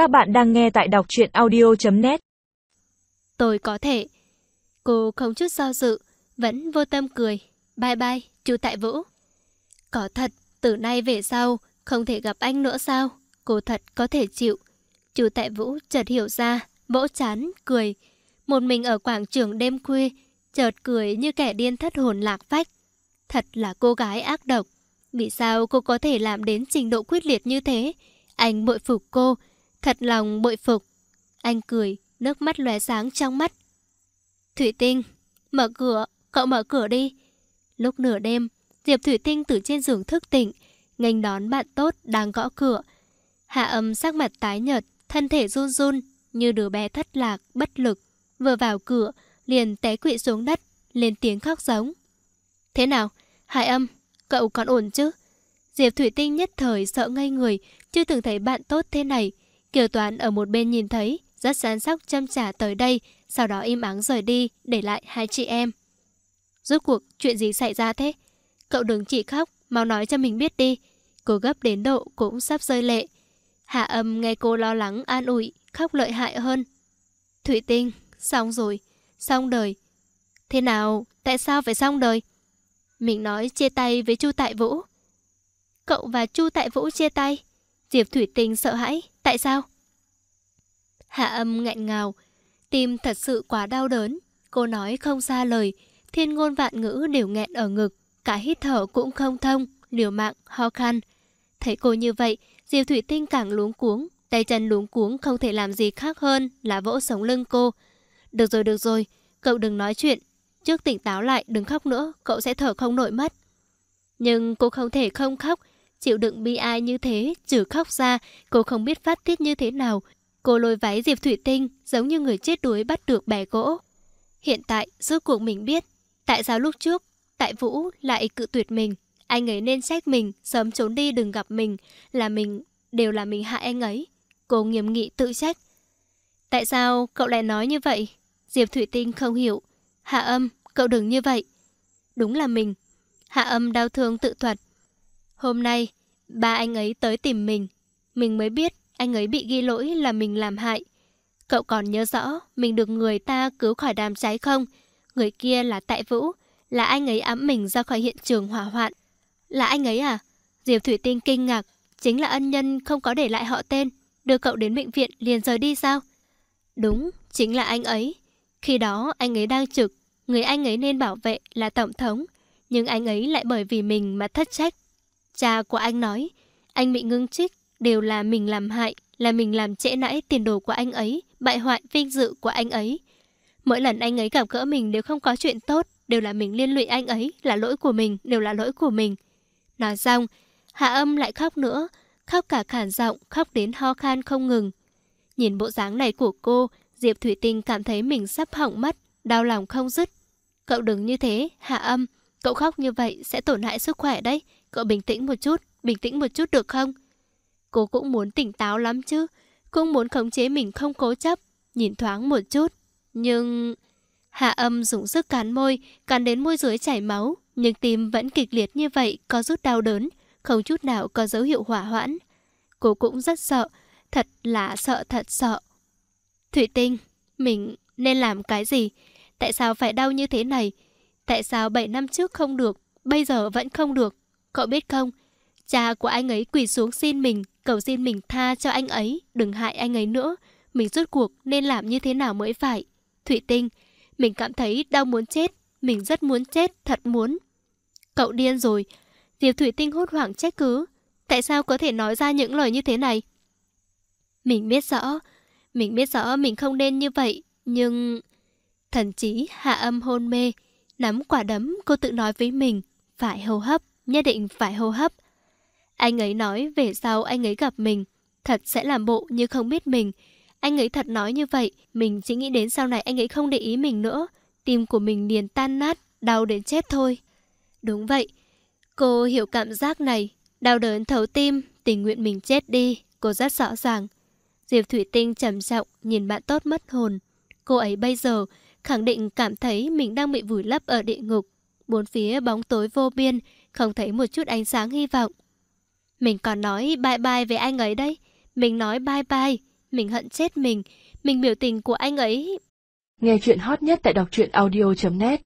Các bạn đang nghe tại đọc chuyện audio.net Tôi có thể. Cô không chút do dự, vẫn vô tâm cười. Bye bye, chú Tại Vũ. Có thật, từ nay về sau, không thể gặp anh nữa sao? Cô thật có thể chịu. Chú Tại Vũ chợt hiểu ra, vỗ chán, cười. Một mình ở quảng trường đêm khuya, chợt cười như kẻ điên thất hồn lạc phách. Thật là cô gái ác độc. Vì sao cô có thể làm đến trình độ quyết liệt như thế? Anh bội phục cô, thật lòng bội phục. Anh cười, nước mắt lóe sáng trong mắt. Thủy Tinh, mở cửa, cậu mở cửa đi. Lúc nửa đêm, Diệp Thủy Tinh từ trên giường thức tỉnh, nghênh đón bạn tốt đang gõ cửa. Hạ âm sắc mặt tái nhợt, thân thể run run, như đứa bé thất lạc, bất lực. Vừa vào cửa, liền té quỵ xuống đất, lên tiếng khóc giống. Thế nào? Hải âm, cậu còn ổn chứ? Diệp Thủy Tinh nhất thời sợ ngây người, chưa từng thấy bạn tốt thế này. Kiều Toán ở một bên nhìn thấy, rất sán sóc chăm trả tới đây, sau đó im ắng rời đi, để lại hai chị em. Rốt cuộc, chuyện gì xảy ra thế? Cậu đừng chỉ khóc, mau nói cho mình biết đi. Cô gấp đến độ cũng sắp rơi lệ. Hạ âm nghe cô lo lắng an ủi, khóc lợi hại hơn. Thủy Tinh, xong rồi, xong đời. Thế nào, tại sao phải xong đời? Mình nói chia tay với Chu Tại Vũ. Cậu và Chu Tại Vũ chia tay. Diệp Thủy Tinh sợ hãi. Tại sao? Hạ âm nghẹn ngào. Tim thật sự quá đau đớn. Cô nói không ra lời. Thiên ngôn vạn ngữ đều nghẹn ở ngực. Cả hít thở cũng không thông. Liều mạng, ho khăn. Thấy cô như vậy, Diệp Thủy Tinh càng luống cuống. Tay chân luống cuống không thể làm gì khác hơn là vỗ sống lưng cô. Được rồi, được rồi. Cậu đừng nói chuyện. Trước tỉnh táo lại, đừng khóc nữa. Cậu sẽ thở không nổi mất. Nhưng cô không thể không khóc. Chịu đựng bi ai như thế, trừ khóc ra, cô không biết phát tiết như thế nào. Cô lôi váy Diệp Thủy Tinh, giống như người chết đuối bắt được bè gỗ. Hiện tại, rốt cuộc mình biết, tại sao lúc trước, tại Vũ lại cự tuyệt mình. Anh ấy nên trách mình, sớm trốn đi đừng gặp mình, là mình, đều là mình hại anh ấy. Cô nghiêm nghị tự trách. Tại sao cậu lại nói như vậy? Diệp Thủy Tinh không hiểu. Hạ âm, cậu đừng như vậy. Đúng là mình. Hạ âm đau thương tự thuật. Hôm nay, ba anh ấy tới tìm mình. Mình mới biết anh ấy bị ghi lỗi là mình làm hại. Cậu còn nhớ rõ mình được người ta cứu khỏi đám cháy không? Người kia là Tại Vũ, là anh ấy ấm mình ra khỏi hiện trường hỏa hoạn. Là anh ấy à? Diệp Thủy Tinh kinh ngạc, chính là ân nhân không có để lại họ tên, đưa cậu đến bệnh viện liền rời đi sao? Đúng, chính là anh ấy. Khi đó anh ấy đang trực, người anh ấy nên bảo vệ là Tổng thống, nhưng anh ấy lại bởi vì mình mà thất trách. Cha của anh nói, anh bị ngưng trích đều là mình làm hại, là mình làm trễ nãy tiền đồ của anh ấy, bại hoại vinh dự của anh ấy. Mỗi lần anh ấy gặp gỡ mình đều không có chuyện tốt, đều là mình liên lụy anh ấy, là lỗi của mình, đều là lỗi của mình. Nói xong, Hạ âm lại khóc nữa, khóc cả khản giọng, khóc đến ho khan không ngừng. Nhìn bộ dáng này của cô, Diệp Thủy Tinh cảm thấy mình sắp hỏng mất, đau lòng không dứt. Cậu đừng như thế, Hạ âm, cậu khóc như vậy sẽ tổn hại sức khỏe đấy. Cậu bình tĩnh một chút, bình tĩnh một chút được không? Cô cũng muốn tỉnh táo lắm chứ. Cũng muốn khống chế mình không cố chấp, nhìn thoáng một chút. Nhưng... Hạ âm dùng sức cắn môi, cắn đến môi dưới chảy máu. Nhưng tim vẫn kịch liệt như vậy, có rút đau đớn, không chút nào có dấu hiệu hỏa hoãn. Cô cũng rất sợ, thật là sợ thật sợ. Thủy Tinh, mình nên làm cái gì? Tại sao phải đau như thế này? Tại sao 7 năm trước không được, bây giờ vẫn không được? Cậu biết không, cha của anh ấy quỳ xuống xin mình, cầu xin mình tha cho anh ấy, đừng hại anh ấy nữa. Mình rốt cuộc nên làm như thế nào mới phải. Thủy Tinh, mình cảm thấy đau muốn chết, mình rất muốn chết, thật muốn. Cậu điên rồi. Diệp Thủy Tinh hốt hoảng trách cứ. Tại sao có thể nói ra những lời như thế này? Mình biết rõ, mình biết rõ mình không nên như vậy, nhưng... Thần chí hạ âm hôn mê, nắm quả đấm cô tự nói với mình, phải hô hấp nhất định phải hô hấp. Anh ấy nói về sau anh ấy gặp mình, thật sẽ làm bộ như không biết mình. Anh ấy thật nói như vậy, mình chỉ nghĩ đến sau này anh ấy không để ý mình nữa. Tim của mình liền tan nát, đau đến chết thôi. Đúng vậy, cô hiểu cảm giác này, đau đớn thấu tim, tình nguyện mình chết đi, cô rất rõ ràng. Diệp Thủy Tinh trầm trọng nhìn bạn tốt mất hồn. Cô ấy bây giờ khẳng định cảm thấy mình đang bị vùi lấp ở địa ngục. Bốn phía bóng tối vô biên, không thấy một chút ánh sáng hy vọng. Mình còn nói bye bye với anh ấy đấy. Mình nói bye bye, Mình hận chết mình. Mình biểu tình của anh ấy. Nghe chuyện hot nhất tại đọc truyện audio.net